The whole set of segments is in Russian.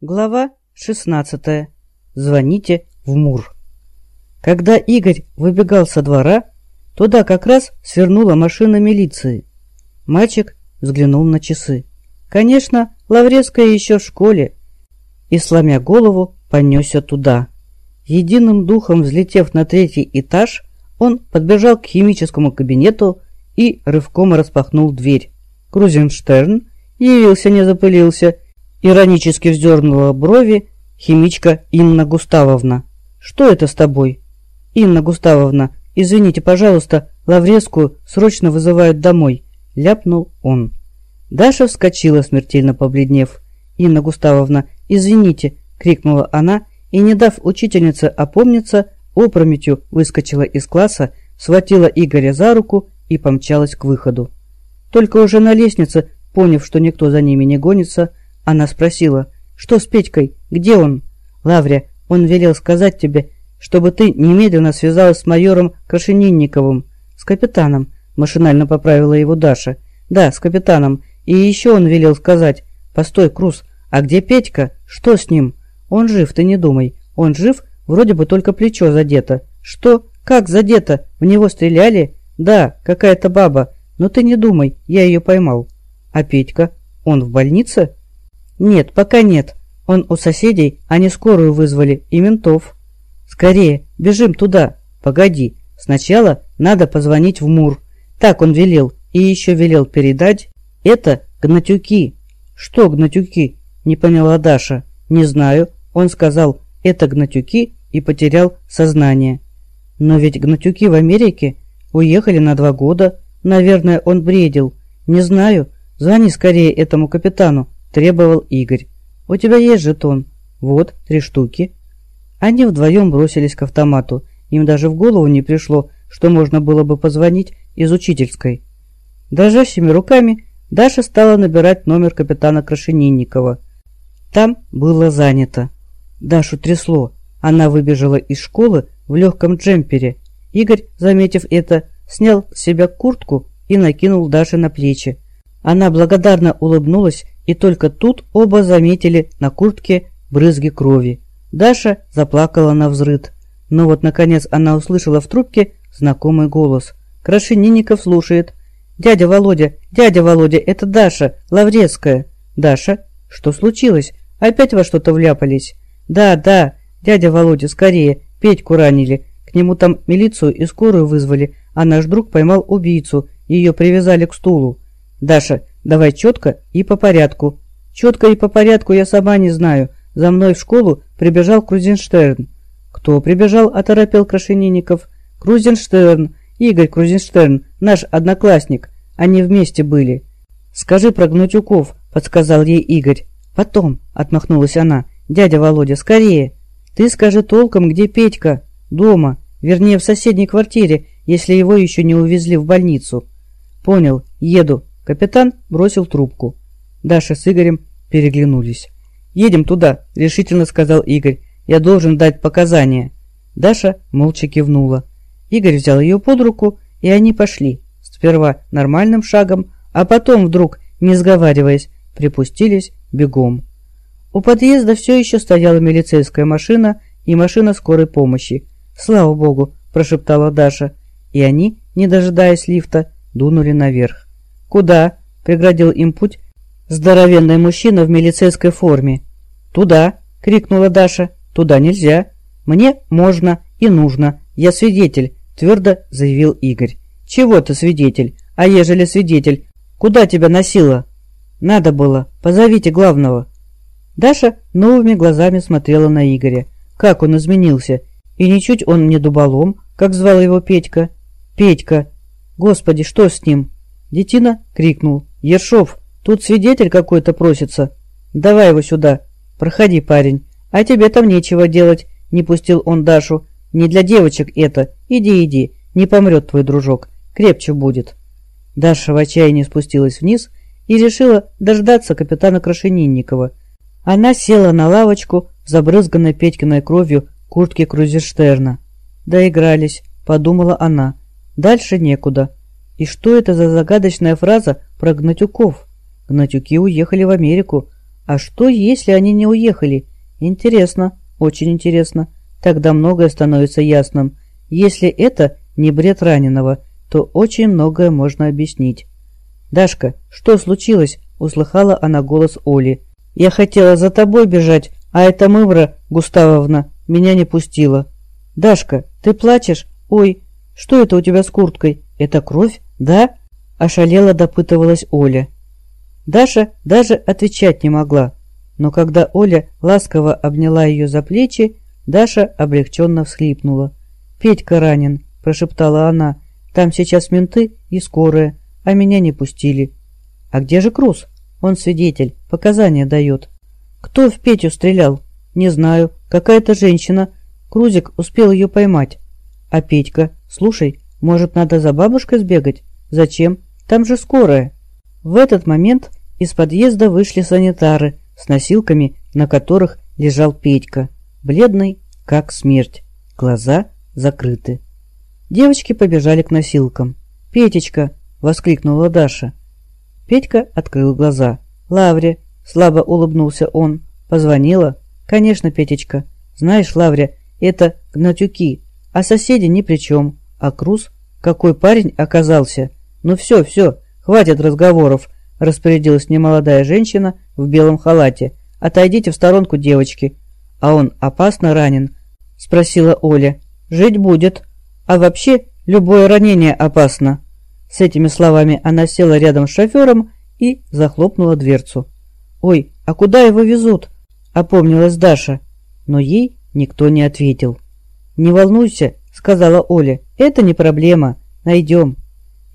Глава 16. Звоните в Мур. Когда Игорь выбегал со двора, туда как раз свернула машина милиции. Мальчик взглянул на часы. Конечно, Лаврецкая еще в школе. И, сломя голову, понесся туда. Единым духом взлетев на третий этаж, он подбежал к химическому кабинету и рывком распахнул дверь. Крузенштерн явился, не запылился, Иронически вздернула брови химичка Инна Густавовна. «Что это с тобой?» «Инна Густавовна, извините, пожалуйста, Лавреску срочно вызывают домой», — ляпнул он. Даша вскочила, смертельно побледнев. «Инна Густавовна, извините!» — крикнула она и, не дав учительнице опомниться, опрометью выскочила из класса, схватила Игоря за руку и помчалась к выходу. Только уже на лестнице, поняв, что никто за ними не гонится, она спросила, что с Петькой, где он? Лавря, он велел сказать тебе, чтобы ты немедленно связалась с майором Крашенинниковым, с капитаном, машинально поправила его Даша. Да, с капитаном. И еще он велел сказать, постой, Круз, а где Петька? Что с ним? Он жив, ты не думай. Он жив, вроде бы только плечо задето. Что? Как задето? В него стреляли? Да, какая-то баба. Но ты не думай, я ее поймал. А Петька? Он в больнице? «Нет, пока нет. Он у соседей, они скорую вызвали и ментов». «Скорее, бежим туда. Погоди, сначала надо позвонить в Мур. Так он велел, и еще велел передать. Это гнатюки». «Что гнатюки?» – не поняла Даша. «Не знаю». Он сказал «это гнатюки» и потерял сознание. «Но ведь гнатюки в Америке уехали на два года. Наверное, он бредил. Не знаю. Звони скорее этому капитану. – требовал Игорь. «У тебя есть жетон?» «Вот, три штуки». Они вдвоем бросились к автомату. Им даже в голову не пришло, что можно было бы позвонить из учительской. Дрожащими руками Даша стала набирать номер капитана Крашенинникова. Там было занято. Дашу трясло. Она выбежала из школы в легком джемпере. Игорь, заметив это, снял с себя куртку и накинул Даше на плечи. Она благодарно улыбнулась и только тут оба заметили на куртке брызги крови. Даша заплакала на взрыд. Но вот, наконец, она услышала в трубке знакомый голос. Крашенинников слушает. «Дядя Володя, дядя Володя, это Даша, Лаврецкая». «Даша? Что случилось? Опять во что-то вляпались?» «Да, да, дядя Володя, скорее, Петьку ранили. К нему там милицию и скорую вызвали, а наш друг поймал убийцу, ее привязали к стулу». «Даша, Давай четко и по порядку. Четко и по порядку я сама не знаю. За мной в школу прибежал Крузенштерн. Кто прибежал, оторопел Крашенинников. Крузенштерн, Игорь Крузенштерн, наш одноклассник. Они вместе были. Скажи про Гнатюков, подсказал ей Игорь. Потом, отмахнулась она. Дядя Володя, скорее. Ты скажи толком, где Петька? Дома. Вернее, в соседней квартире, если его еще не увезли в больницу. Понял, еду. Капитан бросил трубку. Даша с Игорем переглянулись. «Едем туда», — решительно сказал Игорь. «Я должен дать показания». Даша молча кивнула. Игорь взял ее под руку, и они пошли. Сперва нормальным шагом, а потом вдруг, не сговариваясь, припустились бегом. У подъезда все еще стояла милицейская машина и машина скорой помощи. «Слава богу!» – прошептала Даша. И они, не дожидаясь лифта, дунули наверх. «Куда?» – преградил им путь здоровенный мужчина в милицейской форме. «Туда!» – крикнула Даша. «Туда нельзя!» «Мне можно и нужно. Я свидетель», – твердо заявил Игорь. «Чего ты свидетель? А ежели свидетель? Куда тебя носило?» «Надо было. Позовите главного». Даша новыми глазами смотрела на Игоря. Как он изменился. И ничуть он не дуболом, как звал его Петька. «Петька! Господи, что с ним?» Детина крикнул. «Ершов, тут свидетель какой-то просится. Давай его сюда. Проходи, парень. А тебе там нечего делать», — не пустил он Дашу. «Не для девочек это. Иди, иди. Не помрет твой дружок. Крепче будет». Даша в отчаянии спустилась вниз и решила дождаться капитана Крашенинникова. Она села на лавочку, забрызганной Петькиной кровью куртки Крузерштерна. «Доигрались», — подумала она. «Дальше некуда». И что это за загадочная фраза про Гнатюков? Гнатюки уехали в Америку, А что, если они не уехали? Интересно, очень интересно. Тогда многое становится ясным. Если это не бред раненого, то очень многое можно объяснить. «Дашка, что случилось?» – услыхала она голос Оли. «Я хотела за тобой бежать, а эта мымра, Густавовна, меня не пустила». «Дашка, ты плачешь? Ой, что это у тебя с курткой? Это кровь, да?» – ошалела допытывалась Оля. Даша даже отвечать не могла, но когда Оля ласково обняла ее за плечи, Даша облегченно всхлипнула. «Петька ранен», – прошептала она. «Там сейчас менты и скорая, а меня не пустили». «А где же Круз?» «Он свидетель, показания дает». «Кто в Петю стрелял?» «Не знаю. Какая-то женщина. Крузик успел ее поймать». «А Петька? Слушай, может, надо за бабушкой сбегать? Зачем? Там же скорая». В этот момент из подъезда вышли санитары с носилками, на которых лежал Петька, бледный, как смерть, глаза закрыты. Девочки побежали к носилкам. «Петечка!» — воскликнула Даша. Петька открыл глаза. «Лавре!» — слабо улыбнулся он. «Позвонила?» «Конечно, Петечка. Знаешь, Лавре, это гнатюки, а соседи ни при чем. А Круз? Какой парень оказался? Ну все, все, хватит разговоров!» — распорядилась немолодая женщина в белом халате. «Отойдите в сторонку, девочки». «А он опасно ранен?» — спросила Оля. «Жить будет. А вообще, любое ранение опасно». С этими словами она села рядом с шофером и захлопнула дверцу. «Ой, а куда его везут?» – опомнилась Даша. Но ей никто не ответил. «Не волнуйся», – сказала Оля, – «это не проблема, найдем».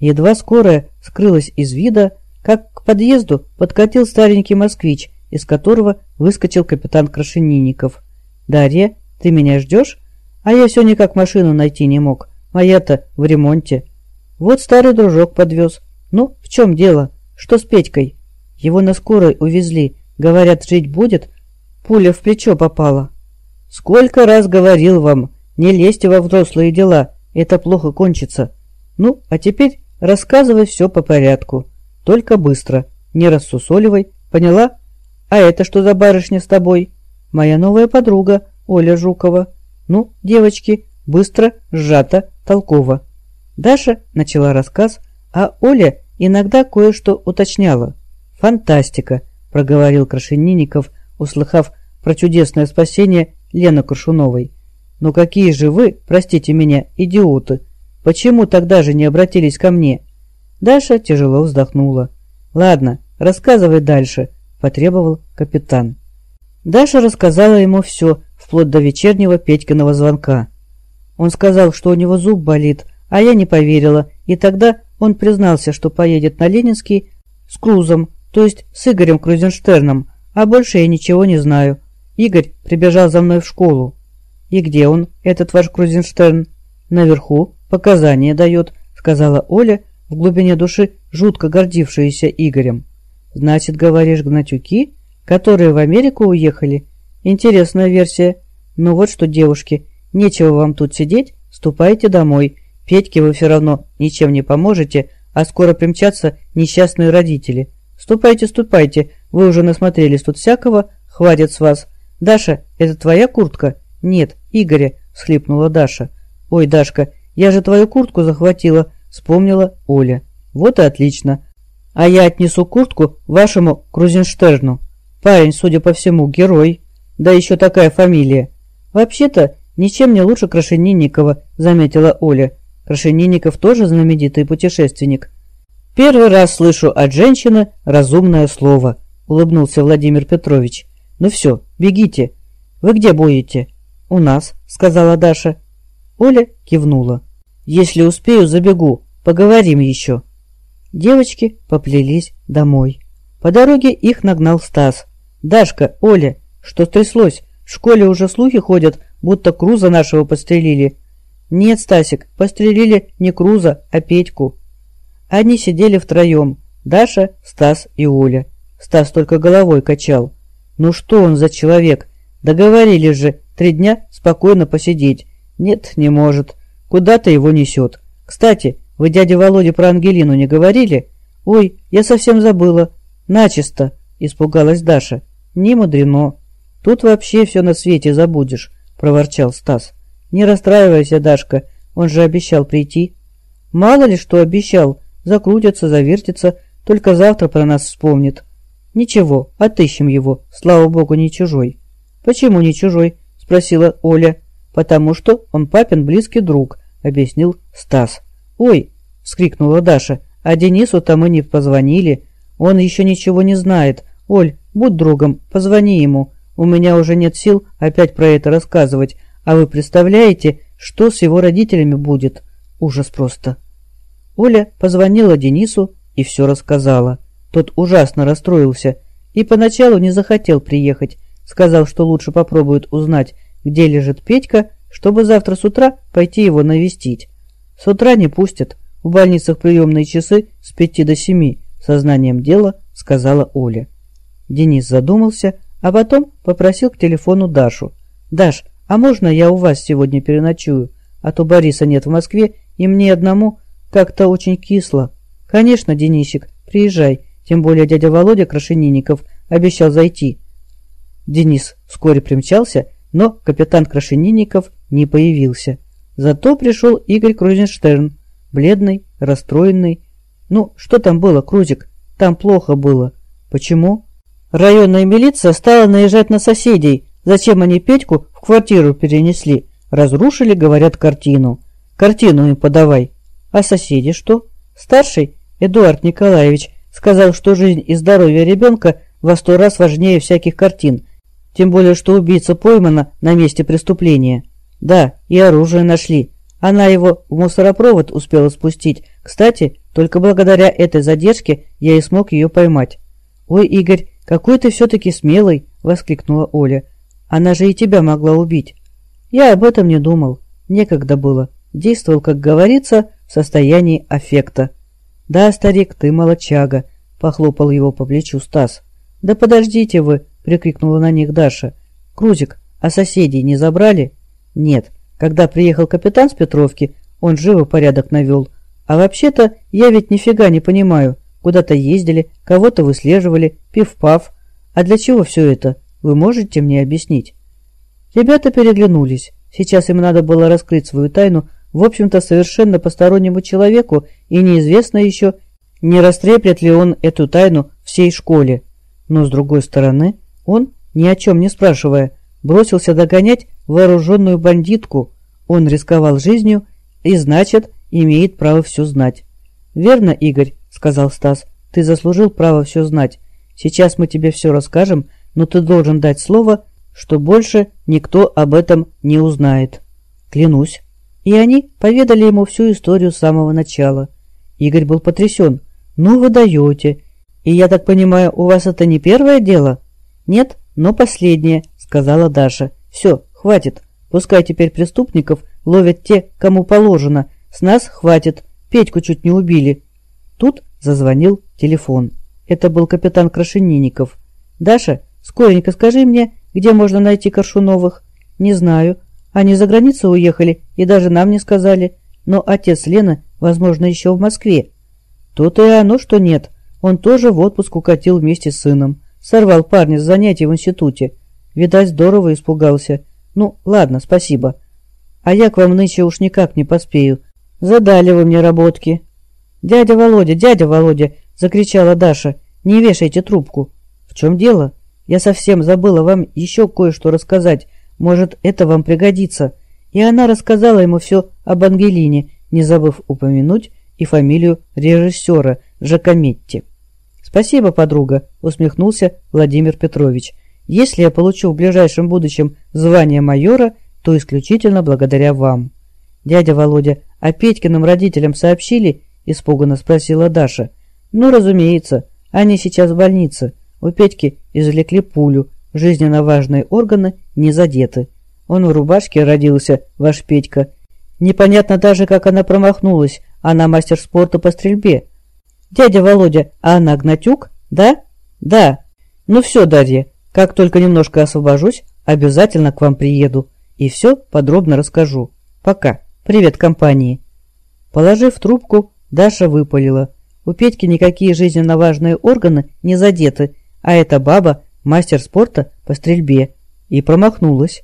Едва скорая скрылась из вида, как к подъезду подкатил старенький москвич, из которого выскочил капитан Крашенинников. «Дарья, ты меня ждешь? А я все никак машину найти не мог. Моя-то в ремонте». Вот старый дружок подвез. Ну, в чем дело? Что с Петькой? Его на скорой увезли. Говорят, жить будет. Пуля в плечо попала. Сколько раз говорил вам, не лезьте во взрослые дела. Это плохо кончится. Ну, а теперь рассказывай все по порядку. Только быстро. Не рассусоливай. Поняла? А это что за барышня с тобой? Моя новая подруга, Оля Жукова. Ну, девочки, быстро, сжато, толково. Даша начала рассказ, а Оля иногда кое-что уточняла. «Фантастика!» – проговорил Крашенинников, услыхав про чудесное спасение Лены Крушуновой. «Но какие же вы, простите меня, идиоты! Почему тогда же не обратились ко мне?» Даша тяжело вздохнула. «Ладно, рассказывай дальше», – потребовал капитан. Даша рассказала ему все, вплоть до вечернего Петькиного звонка. Он сказал, что у него зуб болит, а я не поверила, и тогда он признался, что поедет на Ленинский с Крузом, то есть с Игорем Крузенштерном, а больше я ничего не знаю. Игорь прибежал за мной в школу. «И где он, этот ваш Крузенштерн?» «Наверху, показания дает», — сказала Оля, в глубине души жутко гордившаяся Игорем. «Значит, говоришь, гнатюки, которые в Америку уехали? Интересная версия. Ну вот что, девушки, нечего вам тут сидеть, ступайте домой. Петьке вы все равно ничем не поможете, а скоро примчатся несчастные родители. Ступайте, ступайте, вы уже насмотрелись тут всякого, хватит с вас. Даша, это твоя куртка? Нет, Игоря, схлипнула Даша. Ой, Дашка, я же твою куртку захватила, вспомнила Оля. Вот и отлично. А я отнесу куртку вашему Крузенштерну. Парень, судя по всему, герой. Да еще такая фамилия. Вообще-то, ничем не лучше Крашенинникова, заметила Оля. Крашенинников тоже знаменитый путешественник. «Первый раз слышу от женщины разумное слово», — улыбнулся Владимир Петрович. «Ну все, бегите. Вы где будете?» «У нас», — сказала Даша. Оля кивнула. «Если успею, забегу. Поговорим еще». Девочки поплелись домой. По дороге их нагнал Стас. «Дашка, Оля, что стряслось? В школе уже слухи ходят, будто Круза нашего подстрелили. «Нет, Стасик, пострелили не Круза, а Петьку». Они сидели втроем, Даша, Стас и Оля. Стас только головой качал. «Ну что он за человек? Договорились же три дня спокойно посидеть. Нет, не может. Куда-то его несет. Кстати, вы дяде Володе про Ангелину не говорили? Ой, я совсем забыла. Начисто, испугалась Даша. Не мудрено. Тут вообще все на свете забудешь, проворчал Стас. Не расстраивайся, Дашка, он же обещал прийти. Мало ли что обещал, закрутится, завертится, только завтра про нас вспомнит. Ничего, отыщем его, слава богу, не чужой. Почему не чужой? Спросила Оля. Потому что он папин близкий друг, объяснил Стас. Ой, вскрикнула Даша, а Денису-то мы не позвонили. Он еще ничего не знает. Оль, будь другом, позвони ему. У меня уже нет сил опять про это рассказывать. А вы представляете, что с его родителями будет? Ужас просто. Оля позвонила Денису и все рассказала. Тот ужасно расстроился и поначалу не захотел приехать. Сказал, что лучше попробует узнать, где лежит Петька, чтобы завтра с утра пойти его навестить. С утра не пустят. В больницах приемные часы с пяти до семи. Сознанием дела сказала Оля. Денис задумался, а потом попросил к телефону Дашу. «Даш, а можно я у вас сегодня переночую? А то Бориса нет в Москве, и мне одному как-то очень кисло». «Конечно, Денисик, приезжай, тем более дядя Володя Крашенинников обещал зайти». Денис вскоре примчался, но капитан Крашенинников не появился. Зато пришел Игорь Крузенштерн, бледный, расстроенный. «Ну, что там было, Крузик? Там плохо было. Почему?» Районная милиция стала наезжать на соседей. Зачем они Петьку в квартиру перенесли? Разрушили, говорят, картину. Картину им подавай. А соседи что? Старший, Эдуард Николаевич, сказал, что жизнь и здоровье ребенка во сто раз важнее всяких картин. Тем более, что убийца поймана на месте преступления. Да, и оружие нашли. Она его в мусоропровод успела спустить. Кстати, только благодаря этой задержке я и смог ее поймать. «Ой, Игорь, какой ты все-таки смелый!» – воскликнула Оля. «Она же и тебя могла убить». Я об этом не думал. Некогда было. Действовал, как говорится, в состоянии аффекта. «Да, старик, ты молочага», – похлопал его по плечу Стас. «Да подождите вы!» – прикрикнула на них Даша. «Крузик, а соседей не забрали?» «Нет. Когда приехал капитан с Петровки, он живо порядок навел. А вообще-то я ведь нифига не понимаю. Куда-то ездили, кого-то выслеживали, пив-пав. А для чего все это? Вы можете мне объяснить?» Ребята переглянулись. Сейчас им надо было раскрыть свою тайну, в общем-то, совершенно постороннему человеку, и неизвестно еще, не растреплет ли он эту тайну всей школе. Но, с другой стороны, он, ни о чем не спрашивая, бросился догонять вооруженную бандитку. Он рисковал жизнью и, значит, имеет право все знать. «Верно, Игорь», — сказал Стас, — «ты заслужил право все знать. Сейчас мы тебе все расскажем, но ты должен дать слово, что больше никто об этом не узнает». «Клянусь». И они поведали ему всю историю с самого начала. Игорь был потрясен. «Ну вы даете. И я так понимаю, у вас это не первое дело?» «Нет, но последнее», — сказала Даша. «Все, хватит. Пускай теперь преступников ловят те, кому положено. С нас хватит. Петьку чуть не убили». Тут зазвонил телефон. Это был капитан Крашенинников. «Даша, скоренько скажи мне, где можно найти Коршуновых?» «Не знаю. Они за границу уехали и даже нам не сказали. Но отец Лены, возможно, еще в Москве». «То-то и оно, что нет. Он тоже в отпуск укатил вместе с сыном. Сорвал парня с занятий в институте. Видать, здорово испугался. Ну, ладно, спасибо. А я к вам нынче уж никак не поспею. Задали вы мне работки. Дядя Володя, дядя Володя, закричала Даша, не вешайте трубку. В чем дело? Я совсем забыла вам еще кое-что рассказать. Может, это вам пригодится. И она рассказала ему все об Ангелине, не забыв упомянуть и фамилию режиссера Жакометти. «Спасибо, подруга», — усмехнулся Владимир Петрович. Если я получу в ближайшем будущем звание майора, то исключительно благодаря вам. Дядя Володя, а Петькиным родителям сообщили? Испуганно спросила Даша. Ну, разумеется, они сейчас в больнице. У Петьки извлекли пулю, жизненно важные органы не задеты. Он в рубашке родился, ваш Петька. Непонятно даже, как она промахнулась. Она мастер спорта по стрельбе. Дядя Володя, а она Гнатюк? Да? Да. Ну все, Дарья, как только немножко освобожусь, обязательно к вам приеду и все подробно расскажу. Пока. Привет компании. Положив трубку, Даша выпалила. У Петьки никакие жизненно важные органы не задеты, а эта баба мастер спорта по стрельбе, и промахнулась.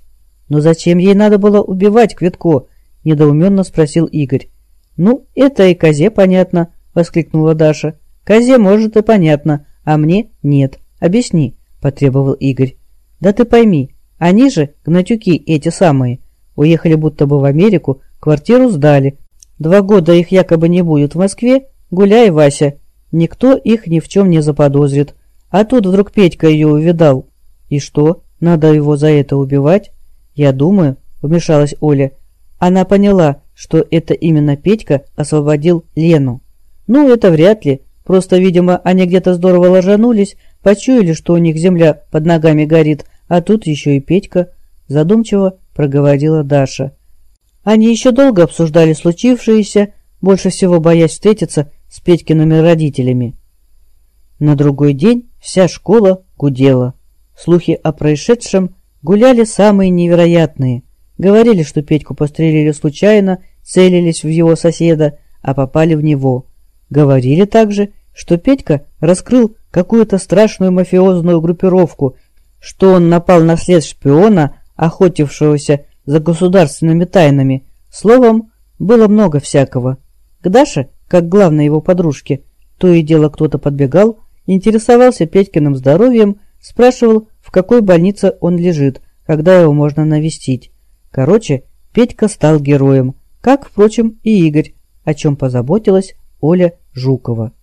Но зачем ей надо было убивать Квитко? Недоуменно спросил Игорь. Ну, это и козе понятно, воскликнула Даша. Козе может и понятно, а мне нет. Объясни, потребовал Игорь. Да ты пойми, они же, гнатюки эти самые, уехали будто бы в Америку, квартиру сдали. Два года их якобы не будет в Москве, гуляй, Вася. Никто их ни в чем не заподозрит. А тут вдруг Петька ее увидал. И что, надо его за это убивать? Я думаю, вмешалась Оля. Она поняла, что это именно Петька освободил Лену. Ну, это вряд ли. Просто, видимо, они где-то здорово ложанулись, почуяли, что у них земля под ногами горит, а тут еще и Петька. Задумчиво проговорила Даша. Они еще долго обсуждали случившееся, больше всего боясь встретиться с Петькиными родителями. На другой день вся школа гудела. Слухи о происшедшем гуляли самые невероятные. Говорили, что Петьку пострелили случайно, целились в его соседа, а попали в него. Говорили также, что Петька раскрыл какую-то страшную мафиозную группировку, что он напал на след шпиона, охотившегося за государственными тайнами. Словом, было много всякого. К Даше, как главной его подружке, то и дело кто-то подбегал, интересовался Петькиным здоровьем, спрашивал, в какой больнице он лежит, когда его можно навестить. Короче, Петька стал героем, как, впрочем, и Игорь, о чем позаботилась Оля Жукова.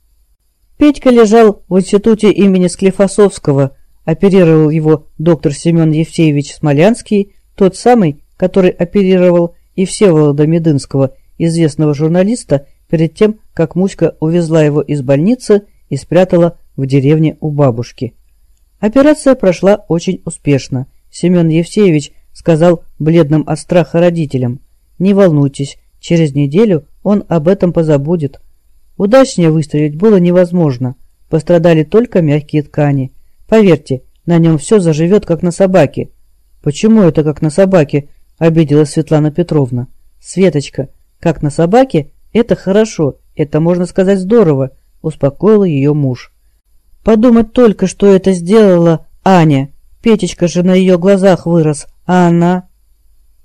Петька лежал в институте имени Склифосовского, оперировал его доктор Семен Евсеевич Смолянский, тот самый, который оперировал и Всеволода Медынского, известного журналиста, перед тем, как Муська увезла его из больницы и спрятала в деревне у бабушки. Операция прошла очень успешно. Семен Евсеевич сказал бледным от страха родителям, «Не волнуйтесь, через неделю он об этом позабудет». Удачнее выстрелить было невозможно, пострадали только мягкие ткани. Поверьте, на нем все заживет, как на собаке. «Почему это как на собаке?» – обиделась Светлана Петровна. «Светочка, как на собаке – это хорошо, это, можно сказать, здорово», – успокоил ее муж. «Подумать только, что это сделала Аня. Петечка же на ее глазах вырос, а она...»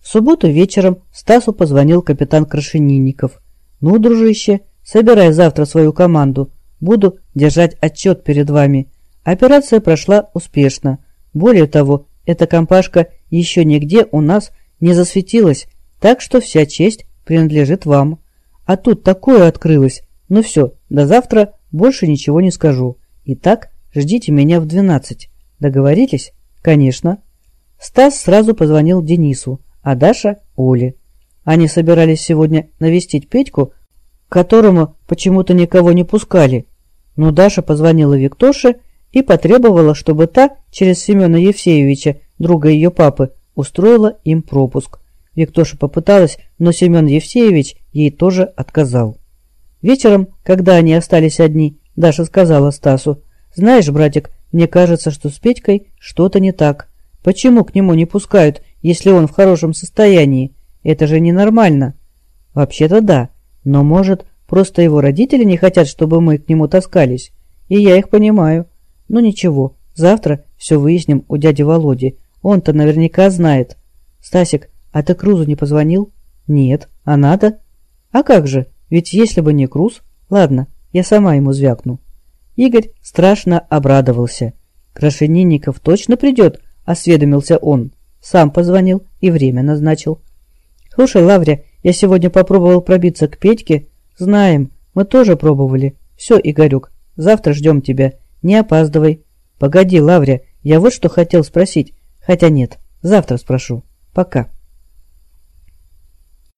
В субботу вечером Стасу позвонил капитан Крашенинников. «Ну, дружище, собирай завтра свою команду. Буду держать отчет перед вами. Операция прошла успешно. Более того, эта компашка еще нигде у нас не засветилась, так что вся честь принадлежит вам. А тут такое открылось. Ну все, до завтра больше ничего не скажу. Итак, ждите меня в двенадцать. Договорились? Конечно. Стас сразу позвонил Денису, а Даша – Оле. Они собирались сегодня навестить Петьку, к которому почему-то никого не пускали. Но Даша позвонила Виктоше и потребовала, чтобы та через Семена Евсеевича, друга ее папы, устроила им пропуск. Виктоша попыталась, но Семен Евсеевич ей тоже отказал. Вечером, когда они остались одни, Даша сказала Стасу, «Знаешь, братик, мне кажется, что с Петькой что-то не так. Почему к нему не пускают, если он в хорошем состоянии? Это же ненормально». «Вообще-то да, но, может, просто его родители не хотят, чтобы мы к нему таскались. И я их понимаю. Ну ничего, завтра все выясним у дяди Володи. Он-то наверняка знает. Стасик, а ты Крузу не позвонил? Нет. А надо? А как же? Ведь если бы не Круз... Ладно, я сама ему звякну. Игорь страшно обрадовался. Крашенинников точно придет, осведомился он. Сам позвонил и время назначил. Слушай, Лавря, я сегодня попробовал пробиться к Петьке. Знаем, мы тоже пробовали. Все, Игорюк, завтра ждем тебя. Не опаздывай. Погоди, Лавря, я вот что хотел спросить. Хотя нет, завтра спрошу. Пока.